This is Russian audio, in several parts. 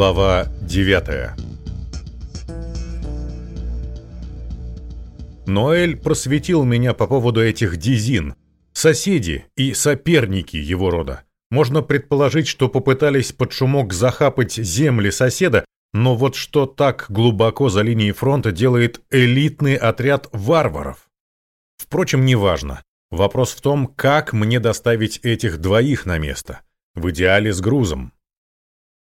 Глава 9 Ноэль просветил меня по поводу этих дизин. Соседи и соперники его рода. Можно предположить, что попытались под шумок захапать земли соседа, но вот что так глубоко за линией фронта делает элитный отряд варваров? Впрочем, неважно. Вопрос в том, как мне доставить этих двоих на место. В идеале с грузом.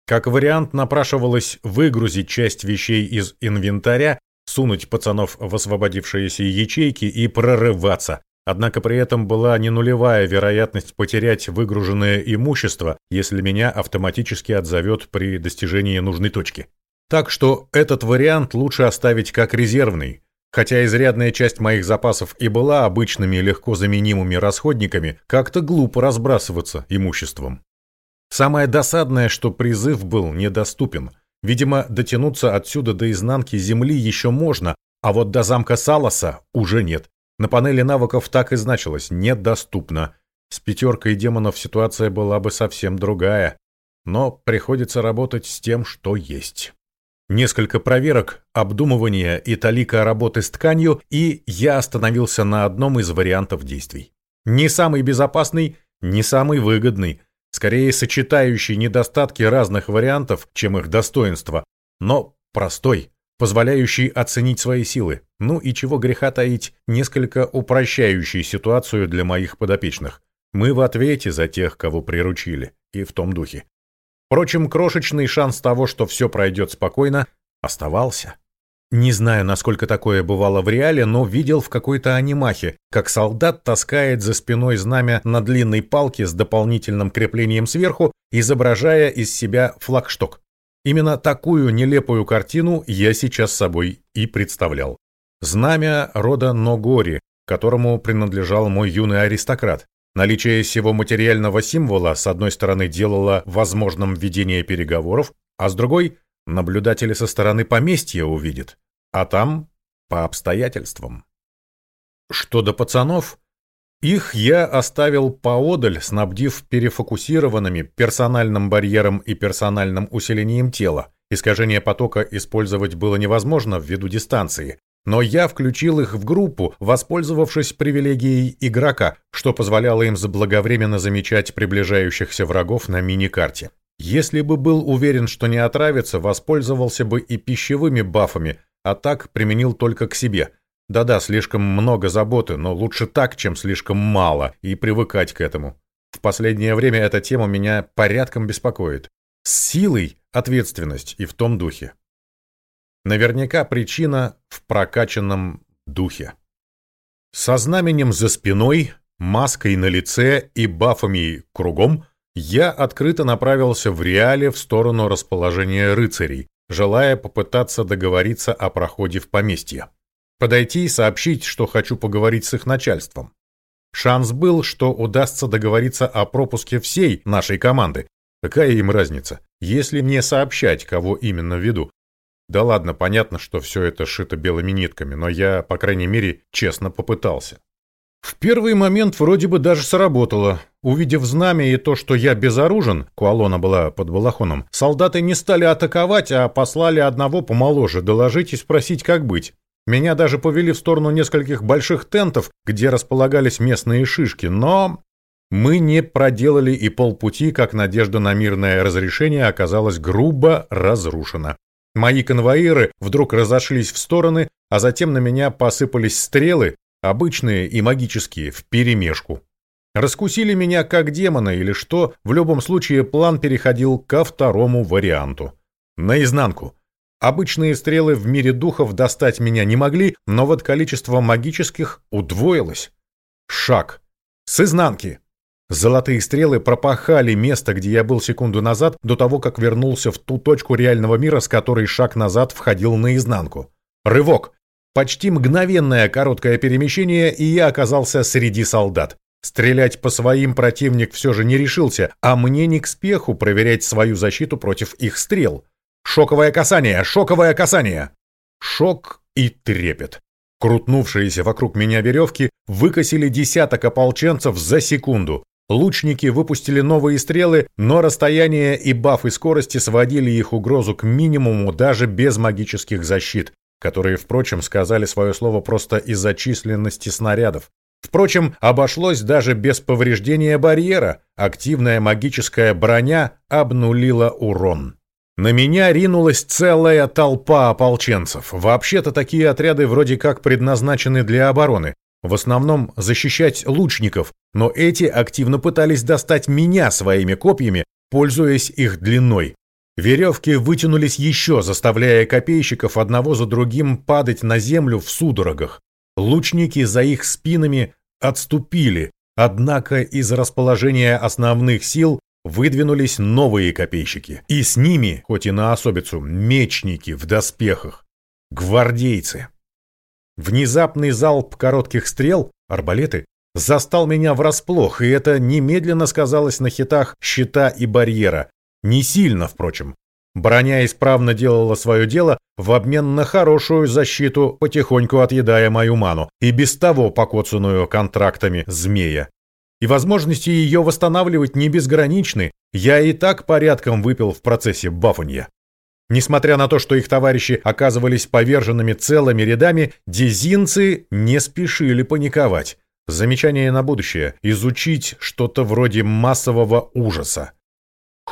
Как вариант напрашивалось выгрузить часть вещей из инвентаря, сунуть пацанов в освободившиеся ячейки и прорываться. Однако при этом была не нулевая вероятность потерять выгруженное имущество, если меня автоматически отзовет при достижении нужной точки. Так что этот вариант лучше оставить как резервный. Хотя изрядная часть моих запасов и была обычными легко заменимыми расходниками, как-то глупо разбрасываться имуществом. Самое досадное, что призыв был недоступен. Видимо, дотянуться отсюда до изнанки земли еще можно, а вот до замка Саласа уже нет. На панели навыков так и значилось «недоступно». С пятеркой демонов ситуация была бы совсем другая. Но приходится работать с тем, что есть. Несколько проверок, обдумывания и талика работы с тканью, и я остановился на одном из вариантов действий. Не самый безопасный, не самый выгодный, скорее сочетающий недостатки разных вариантов, чем их достоинства, но простой, позволяющий оценить свои силы, ну и чего греха таить, несколько упрощающий ситуацию для моих подопечных. Мы в ответе за тех, кого приручили, и в том духе. Впрочем, крошечный шанс того, что все пройдет спокойно, оставался. Не знаю, насколько такое бывало в реале, но видел в какой-то анимахе, как солдат таскает за спиной знамя на длинной палке с дополнительным креплением сверху, изображая из себя флагшток. Именно такую нелепую картину я сейчас собой и представлял. Знамя рода Ногори, которому принадлежал мой юный аристократ. Наличие всего материального символа с одной стороны делало возможным ведение переговоров, а с другой наблюдатели со стороны поместья увидят, а там по обстоятельствам. Что до пацанов, их я оставил поодаль, снабдив перефокусированными персональным барьером и персональным усилением тела. Искажение потока использовать было невозможно ввиду дистанции, но я включил их в группу, воспользовавшись привилегией игрока, что позволяло им заблаговременно замечать приближающихся врагов на мини-карте. Если бы был уверен, что не отравится, воспользовался бы и пищевыми бафами, а так применил только к себе. Да-да, слишком много заботы, но лучше так, чем слишком мало, и привыкать к этому. В последнее время эта тема меня порядком беспокоит. С силой ответственность и в том духе. Наверняка причина в прокачанном духе. Со знаменем за спиной, маской на лице и бафами кругом я открыто направился в реале в сторону расположения рыцарей, желая попытаться договориться о проходе в поместье. Подойти и сообщить, что хочу поговорить с их начальством. Шанс был, что удастся договориться о пропуске всей нашей команды. Какая им разница, если мне сообщать, кого именно веду? Да ладно, понятно, что все это шито белыми нитками, но я, по крайней мере, честно попытался. В первый момент вроде бы даже сработало. Увидев знамя и то, что я безоружен, Куалона была под балахоном, солдаты не стали атаковать, а послали одного помоложе доложить и спросить, как быть. Меня даже повели в сторону нескольких больших тентов, где располагались местные шишки, но... Мы не проделали и полпути, как надежда на мирное разрешение оказалась грубо разрушена. Мои конвоиры вдруг разошлись в стороны, а затем на меня посыпались стрелы, обычные и магические, вперемешку. Раскусили меня как демона или что, в любом случае план переходил ко второму варианту. Наизнанку. Обычные стрелы в мире духов достать меня не могли, но вот количество магических удвоилось. Шаг. С изнанки. Золотые стрелы пропахали место, где я был секунду назад, до того, как вернулся в ту точку реального мира, с которой шаг назад входил наизнанку. Рывок. Почти мгновенное короткое перемещение, и я оказался среди солдат. Стрелять по своим противник все же не решился, а мне не к спеху проверять свою защиту против их стрел. Шоковое касание, шоковое касание. Шок и трепет. Крутнувшиеся вокруг меня веревки выкосили десяток ополченцев за секунду. Лучники выпустили новые стрелы, но расстояние и бафы скорости сводили их угрозу к минимуму даже без магических защит, которые, впрочем, сказали свое слово просто из-за численности снарядов. Впрочем, обошлось даже без повреждения барьера, активная магическая броня обнулила урон. На меня ринулась целая толпа ополченцев. Вообще-то такие отряды вроде как предназначены для обороны. В основном защищать лучников, но эти активно пытались достать меня своими копьями, пользуясь их длиной. Веревки вытянулись еще, заставляя копейщиков одного за другим падать на землю в судорогах. Лучники за их спинами отступили, однако из расположения основных сил выдвинулись новые копейщики. И с ними, хоть и на особицу, мечники в доспехах, гвардейцы. Внезапный залп коротких стрел, арбалеты, застал меня врасплох, и это немедленно сказалось на хитах щита и барьера. Не сильно, впрочем. Броня исправно делала свое дело в обмен на хорошую защиту, потихоньку отъедая мою ману, и без того покоцанную контрактами змея. И возможности ее восстанавливать не безграничны, я и так порядком выпил в процессе бафанья. Несмотря на то, что их товарищи оказывались поверженными целыми рядами, дезинцы не спешили паниковать. Замечание на будущее – изучить что-то вроде массового ужаса.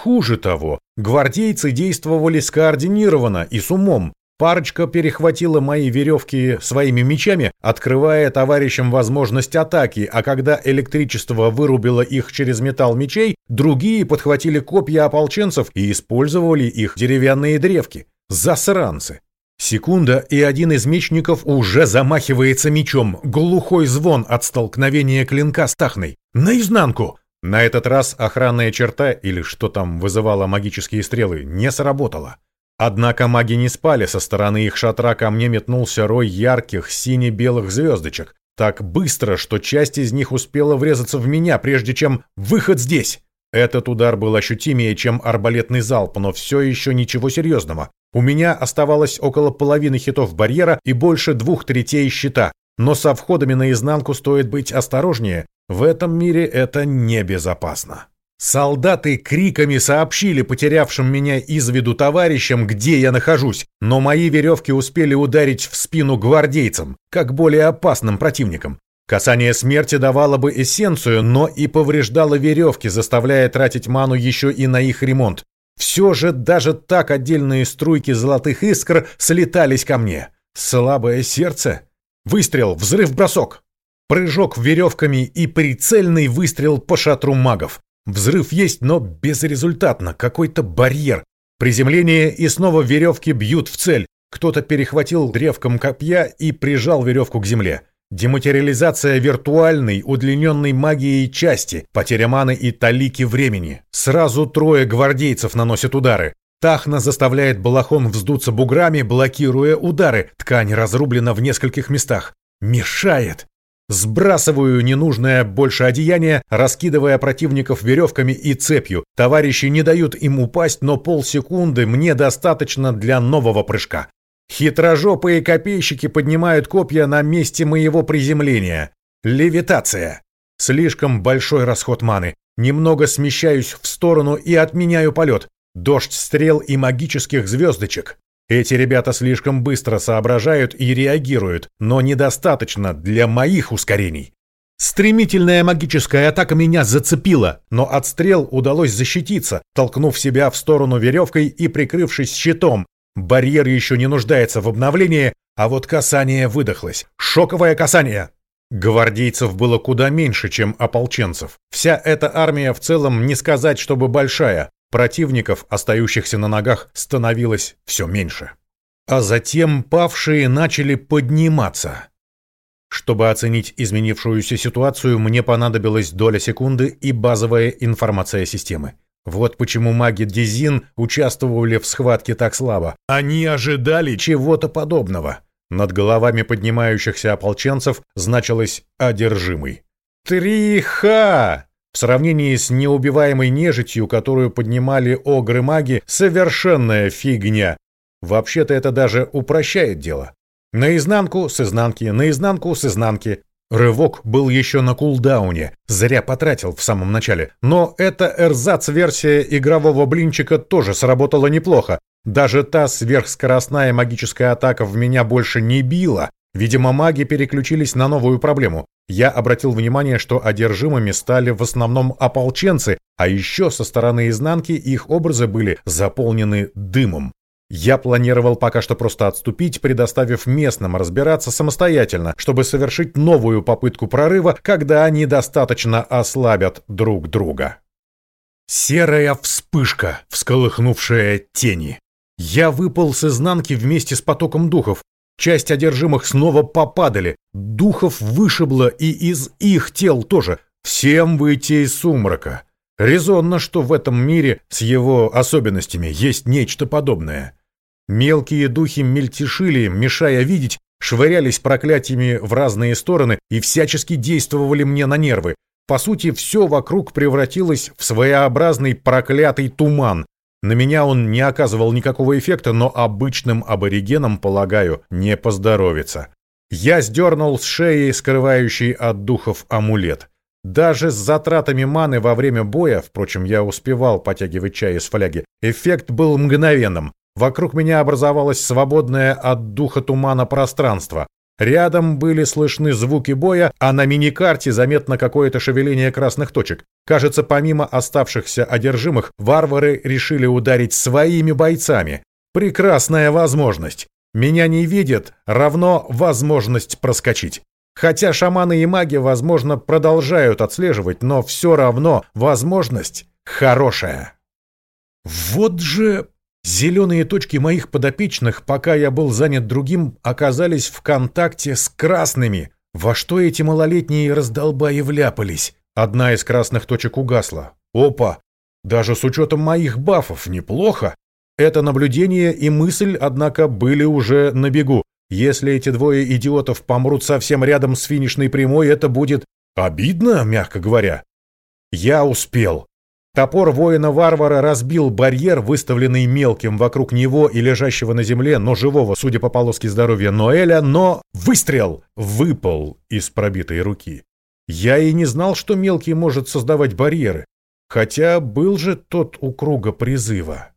Хуже того, гвардейцы действовали скоординированно и с умом. Парочка перехватила мои веревки своими мечами, открывая товарищам возможность атаки, а когда электричество вырубило их через металл мечей, другие подхватили копья ополченцев и использовали их деревянные древки. Засранцы! Секунда, и один из мечников уже замахивается мечом. Глухой звон от столкновения клинка с тахной. Наизнанку! На этот раз охранная черта, или что там вызывало магические стрелы, не сработала. Однако маги не спали, со стороны их шатра ко мне метнулся рой ярких сине-белых звездочек. Так быстро, что часть из них успела врезаться в меня, прежде чем выход здесь. Этот удар был ощутимее, чем арбалетный залп, но все еще ничего серьезного. У меня оставалось около половины хитов барьера и больше двух третей щита. Но со входами наизнанку стоит быть осторожнее. В этом мире это небезопасно. Солдаты криками сообщили потерявшим меня из виду товарищам, где я нахожусь, но мои веревки успели ударить в спину гвардейцам, как более опасным противникам. Касание смерти давало бы эссенцию, но и повреждало веревки, заставляя тратить ману еще и на их ремонт. Все же даже так отдельные струйки золотых искр слетались ко мне. Слабое сердце. Выстрел, взрыв, бросок. Прыжок веревками и прицельный выстрел по шатру магов. Взрыв есть, но безрезультатно, какой-то барьер. Приземление и снова веревки бьют в цель. Кто-то перехватил древком копья и прижал веревку к земле. Дематериализация виртуальной, удлиненной магией части, потеря маны и талики времени. Сразу трое гвардейцев наносят удары. Тахна заставляет балахон вздуться буграми, блокируя удары. Ткань разрублена в нескольких местах. Мешает. Сбрасываю ненужное больше одеяние, раскидывая противников веревками и цепью. Товарищи не дают им упасть, но полсекунды мне достаточно для нового прыжка. Хитрожопые копейщики поднимают копья на месте моего приземления. Левитация. Слишком большой расход маны. Немного смещаюсь в сторону и отменяю полет. Дождь стрел и магических звездочек. Эти ребята слишком быстро соображают и реагируют, но недостаточно для моих ускорений. Стремительная магическая атака меня зацепила, но от стрел удалось защититься, толкнув себя в сторону веревкой и прикрывшись щитом. Барьер еще не нуждается в обновлении, а вот касание выдохлось. Шоковое касание! Гвардейцев было куда меньше, чем ополченцев. Вся эта армия в целом не сказать, чтобы большая, Противников, остающихся на ногах, становилось все меньше. А затем павшие начали подниматься. Чтобы оценить изменившуюся ситуацию, мне понадобилась доля секунды и базовая информация системы. Вот почему маги Дизин участвовали в схватке так слабо. Они ожидали чего-то подобного. Над головами поднимающихся ополченцев значилось «одержимый». «Триха!» В сравнении с неубиваемой нежитью, которую поднимали огры-маги, совершенная фигня. Вообще-то это даже упрощает дело. Наизнанку, с изнанки, наизнанку, с изнанки. Рывок был еще на кулдауне, зря потратил в самом начале. Но эта эрзац-версия игрового блинчика тоже сработала неплохо. Даже та сверхскоростная магическая атака в меня больше не била. Видимо, маги переключились на новую проблему. Я обратил внимание, что одержимыми стали в основном ополченцы, а еще со стороны изнанки их образы были заполнены дымом. Я планировал пока что просто отступить, предоставив местным разбираться самостоятельно, чтобы совершить новую попытку прорыва, когда они достаточно ослабят друг друга. Серая вспышка, всколыхнувшая тени. Я выпал с изнанки вместе с потоком духов. Часть одержимых снова попадали. Духов вышибло и из их тел тоже. Всем выйти из сумрака. Резонно, что в этом мире с его особенностями есть нечто подобное. Мелкие духи мельтешили, мешая видеть, швырялись проклятиями в разные стороны и всячески действовали мне на нервы. По сути, все вокруг превратилось в своеобразный проклятый туман. На меня он не оказывал никакого эффекта, но обычным аборигенам, полагаю, не поздоровится. Я сдернул с шеи скрывающий от духов амулет. Даже с затратами маны во время боя, впрочем, я успевал потягивать чай из фляги, эффект был мгновенным. Вокруг меня образовалось свободное от духа тумана пространство. Рядом были слышны звуки боя, а на миникарте заметно какое-то шевеление красных точек. Кажется, помимо оставшихся одержимых, варвары решили ударить своими бойцами. Прекрасная возможность. Меня не видят, равно возможность проскочить. Хотя шаманы и маги, возможно, продолжают отслеживать, но все равно возможность хорошая. Вот же зеленые точки моих подопечных, пока я был занят другим, оказались в контакте с красными. Во что эти малолетние раздолбаи вляпались? Одна из красных точек угасла. Опа! Даже с учетом моих бафов неплохо. Это наблюдение и мысль, однако, были уже на бегу. Если эти двое идиотов помрут совсем рядом с финишной прямой, это будет обидно, мягко говоря. Я успел. Топор воина-варвара разбил барьер, выставленный мелким вокруг него и лежащего на земле, но живого, судя по полоске здоровья Ноэля, но выстрел выпал из пробитой руки. Я и не знал, что мелкий может создавать барьеры, хотя был же тот у круга призыва.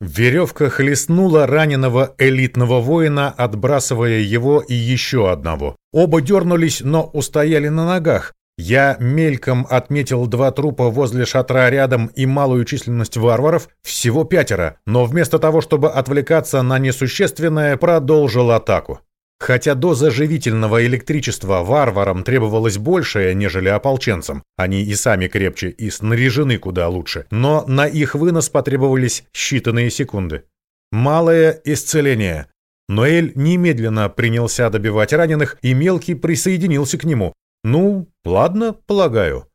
Веревка хлестнула раненого элитного воина, отбрасывая его и еще одного. Оба дернулись, но устояли на ногах. Я мельком отметил два трупа возле шатра рядом и малую численность варваров, всего пятеро, но вместо того, чтобы отвлекаться на несущественное, продолжил атаку. Хотя доза живительного электричества варварам требовалась большая, нежели ополченцам, они и сами крепче и снаряжены куда лучше, но на их вынос потребовались считанные секунды. Малое исцеление. Ноэль немедленно принялся добивать раненых, и Мелкий присоединился к нему. Ну, ладно, полагаю.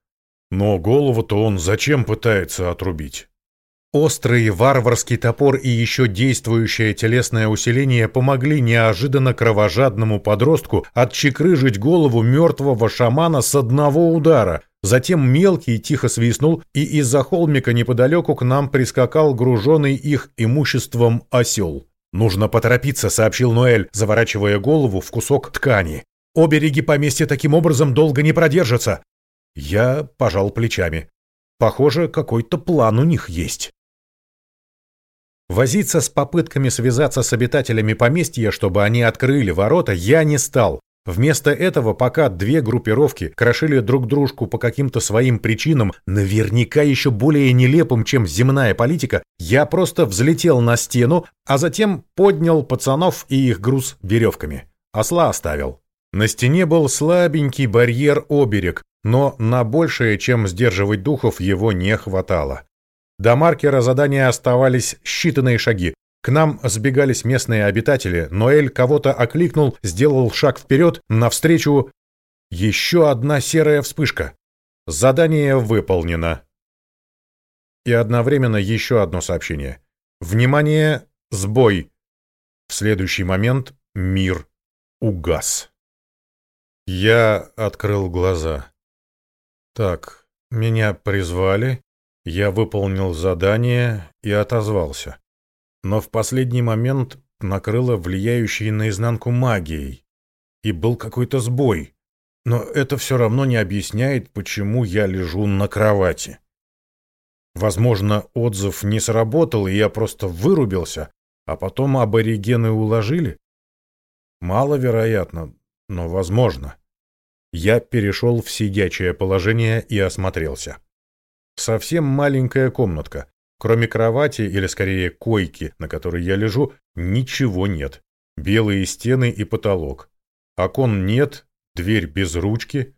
Но голову-то он зачем пытается отрубить? Острый варварский топор и еще действующее телесное усиление помогли неожиданно кровожадному подростку отчекрыжить голову мертвого шамана с одного удара. Затем мелкий тихо свистнул, и из-за холмика неподалеку к нам прискакал груженный их имуществом осел. «Нужно поторопиться», — сообщил Ноэль, заворачивая голову в кусок ткани. «Обереги поместья таким образом долго не продержатся». Я пожал плечами. Похоже, какой-то план у них есть. Возиться с попытками связаться с обитателями поместья, чтобы они открыли ворота, я не стал. Вместо этого, пока две группировки крошили друг дружку по каким-то своим причинам, наверняка еще более нелепым, чем земная политика, я просто взлетел на стену, а затем поднял пацанов и их груз веревками. Осла оставил. На стене был слабенький барьер-оберег, но на большее, чем сдерживать духов, его не хватало. До маркера задания оставались считанные шаги. К нам сбегались местные обитатели, Ноэль кого-то окликнул, сделал шаг вперед, навстречу... Еще одна серая вспышка. Задание выполнено. И одновременно еще одно сообщение. Внимание, сбой. В следующий момент мир угас. Я открыл глаза. Так, меня призвали, я выполнил задание и отозвался. Но в последний момент накрыло влияющей наизнанку магией. И был какой-то сбой. Но это все равно не объясняет, почему я лежу на кровати. Возможно, отзыв не сработал, и я просто вырубился, а потом аборигены уложили? Маловероятно, но возможно. Я перешел в сидячее положение и осмотрелся. Совсем маленькая комнатка. Кроме кровати, или скорее койки, на которой я лежу, ничего нет. Белые стены и потолок. Окон нет, дверь без ручки.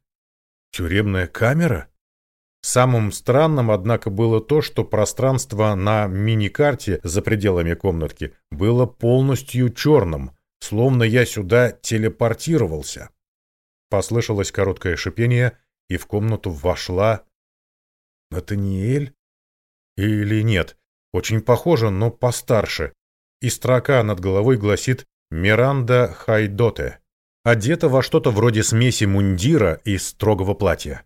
Тюремная камера? Самым странным, однако, было то, что пространство на мини-карте за пределами комнатки было полностью черным, словно я сюда телепортировался. Послышалось короткое шипение, и в комнату вошла... Натаниэль? Или нет? Очень похоже, но постарше. И строка над головой гласит «Миранда Хайдоте». Одета во что-то вроде смеси мундира и строгого платья.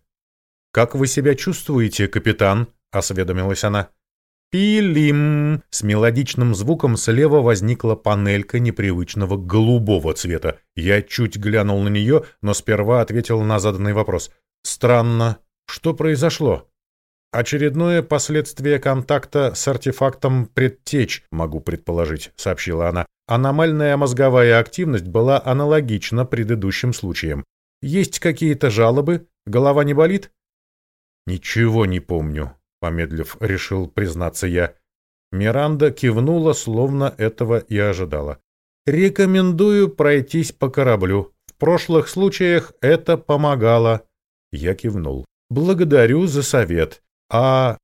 «Как вы себя чувствуете, капитан?» — осведомилась она. «Пилим!» С мелодичным звуком слева возникла панелька непривычного голубого цвета. Я чуть глянул на нее, но сперва ответил на заданный вопрос. «Странно. Что произошло?» «Очередное последствие контакта с артефактом предтеч, могу предположить», — сообщила она. «Аномальная мозговая активность была аналогична предыдущим случаям. Есть какие-то жалобы? Голова не болит?» «Ничего не помню», помедлив, решил признаться я. Миранда кивнула, словно этого и ожидала. «Рекомендую пройтись по кораблю. В прошлых случаях это помогало». Я кивнул. «Благодарю за совет. А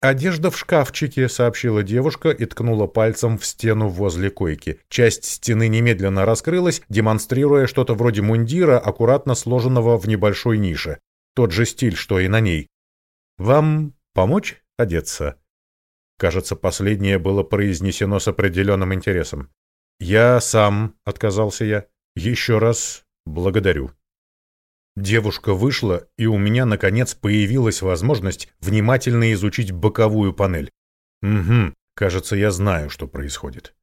«Одежда в шкафчике», — сообщила девушка и ткнула пальцем в стену возле койки. Часть стены немедленно раскрылась, демонстрируя что-то вроде мундира, аккуратно сложенного в небольшой нише. Тот же стиль, что и на ней. «Вам Помочь одеться? Кажется, последнее было произнесено с определенным интересом. «Я сам», — отказался я. «Еще раз благодарю». Девушка вышла, и у меня, наконец, появилась возможность внимательно изучить боковую панель. Угу, кажется, я знаю, что происходит.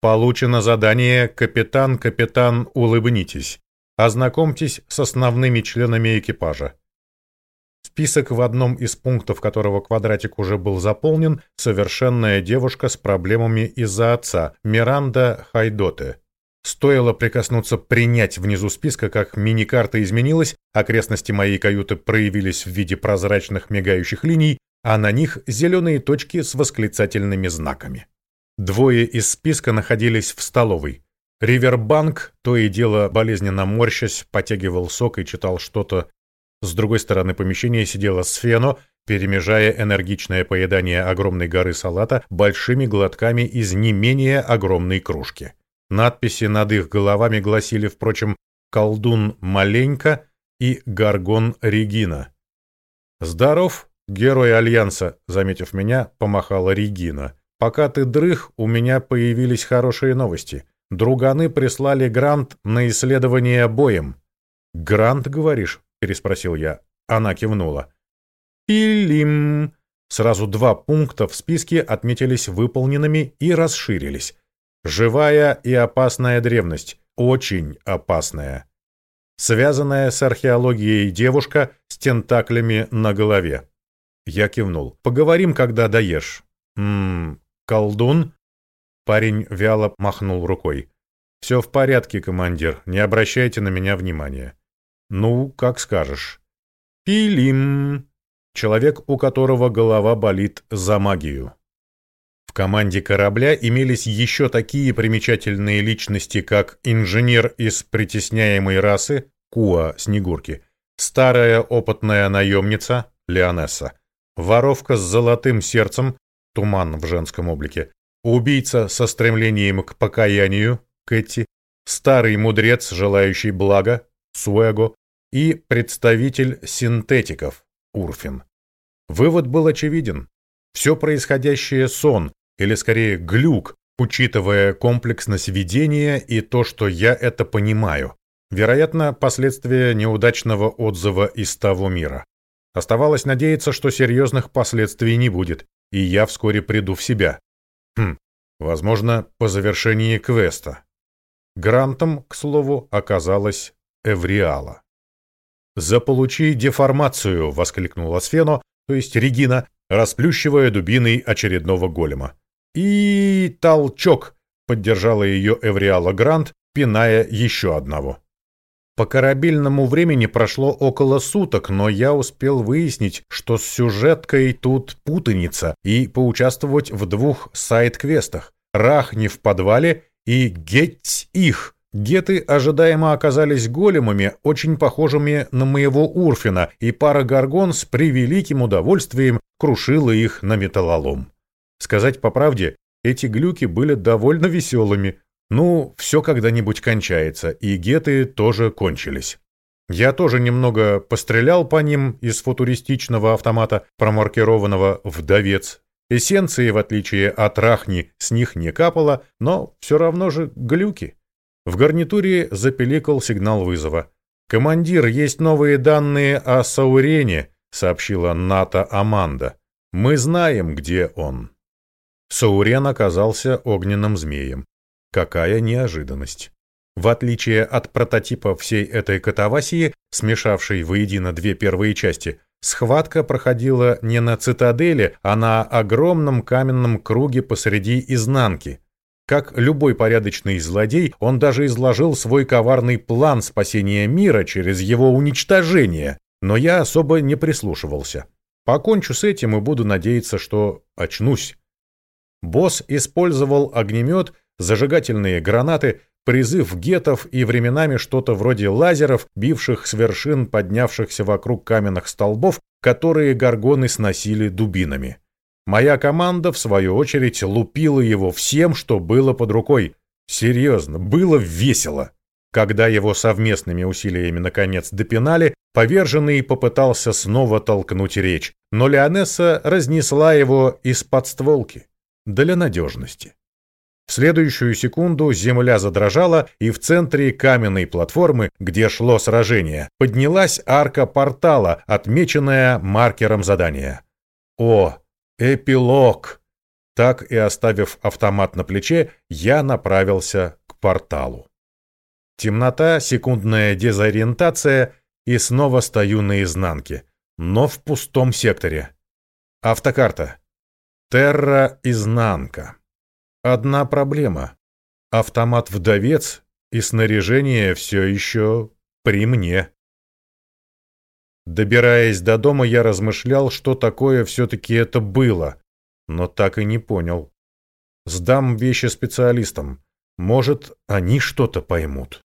Получено задание «Капитан, капитан, улыбнитесь». Ознакомьтесь с основными членами экипажа. Список, в одном из пунктов которого квадратик уже был заполнен, совершенная девушка с проблемами из-за отца, Миранда Хайдоте. Стоило прикоснуться принять внизу списка, как мини-карта изменилась, окрестности моей каюты проявились в виде прозрачных мигающих линий, а на них зеленые точки с восклицательными знаками. Двое из списка находились в столовой. Ривербанк, то и дело болезненно морщась, потягивал сок и читал что-то с другой стороны помещения сидела Сфено, перемежая энергичное поедание огромной горы салата большими глотками из не менее огромной кружки. Надписи над их головами гласили, впрочем, «Колдун маленько» и «Гаргон Регина». «Здоров, герой Альянса», — заметив меня, помахала Регина. «Пока ты дрых, у меня появились хорошие новости. Друганы прислали грант на исследование боем». «Грант, говоришь?» — переспросил я. Она кивнула. «Пилим!» Сразу два пункта в списке отметились выполненными и расширились. Живая и опасная древность. Очень опасная. Связанная с археологией девушка с тентаклями на голове. Я кивнул. «Поговорим, когда доешь». «Ммм, колдун?» Парень вяло махнул рукой. «Все в порядке, командир. Не обращайте на меня внимания». Ну, как скажешь. Пилим. Человек, у которого голова болит за магию. В команде корабля имелись еще такие примечательные личности, как инженер из притесняемой расы Куа Снегурки, старая опытная наемница Леонесса, воровка с золотым сердцем Туман в женском облике, убийца со стремлением к покаянию Кэти, старый мудрец, желающий блага Суэго, и представитель синтетиков Урфин. Вывод был очевиден. Все происходящее сон, или скорее глюк, учитывая комплексность видения и то, что я это понимаю. Вероятно, последствия неудачного отзыва из того мира. Оставалось надеяться, что серьезных последствий не будет, и я вскоре приду в себя. Хм, возможно, по завершении квеста. Грантом, к слову, оказалась Эвриала. «Заполучи деформацию!» — воскликнула Сфено, то есть Регина, расплющивая дубиной очередного голема. «И толчок!» — поддержала ее Эвриала Грант, пиная еще одного. По корабельному времени прошло около суток, но я успел выяснить, что с сюжеткой тут путаница, и поучаствовать в двух сайт-квестах. Рахни в подвале и Геть их. Геты ожидаемо оказались големами, очень похожими на моего Урфина, и пара горгон с превеликим удовольствием крушила их на металлолом. Сказать по правде, эти глюки были довольно веселыми. Ну, все когда-нибудь кончается, и геты тоже кончились. Я тоже немного пострелял по ним из футуристичного автомата, промаркированного «Вдовец». Эссенции, в отличие от Рахни, с них не капало, но все равно же глюки. В гарнитуре запеликал сигнал вызова. «Командир, есть новые данные о Саурене», — сообщила Ната Аманда. «Мы знаем, где он». Саурен оказался огненным змеем. Какая неожиданность! В отличие от прототипа всей этой катавасии, смешавшей воедино две первые части, схватка проходила не на цитадели, а на огромном каменном круге посреди изнанки. Как любой порядочный злодей, он даже изложил свой коварный план спасения мира через его уничтожение, но я особо не прислушивался. Покончу с этим и буду надеяться, что очнусь. Босс использовал огнемет, зажигательные гранаты, призыв гетов и временами что-то вроде лазеров, бивших с вершин поднявшихся вокруг каменных столбов, которые горгоны сносили дубинами. Моя команда, в свою очередь, лупила его всем, что было под рукой. Серьезно, было весело. Когда его совместными усилиями наконец допинали, поверженный попытался снова толкнуть речь, но Леонесса разнесла его из подстволки. Для надежности. В следующую секунду земля задрожала, и в центре каменной платформы, где шло сражение, поднялась арка портала, отмеченная маркером задания. О, Эпилог. Так и оставив автомат на плече, я направился к порталу. Темнота, секундная дезориентация, и снова стою на изнанке, но в пустом секторе. Автокарта. Терра изнанка. Одна проблема. Автомат-вдовец и снаряжение все еще при мне. Добираясь до дома, я размышлял, что такое все-таки это было, но так и не понял. Сдам вещи специалистам. Может, они что-то поймут.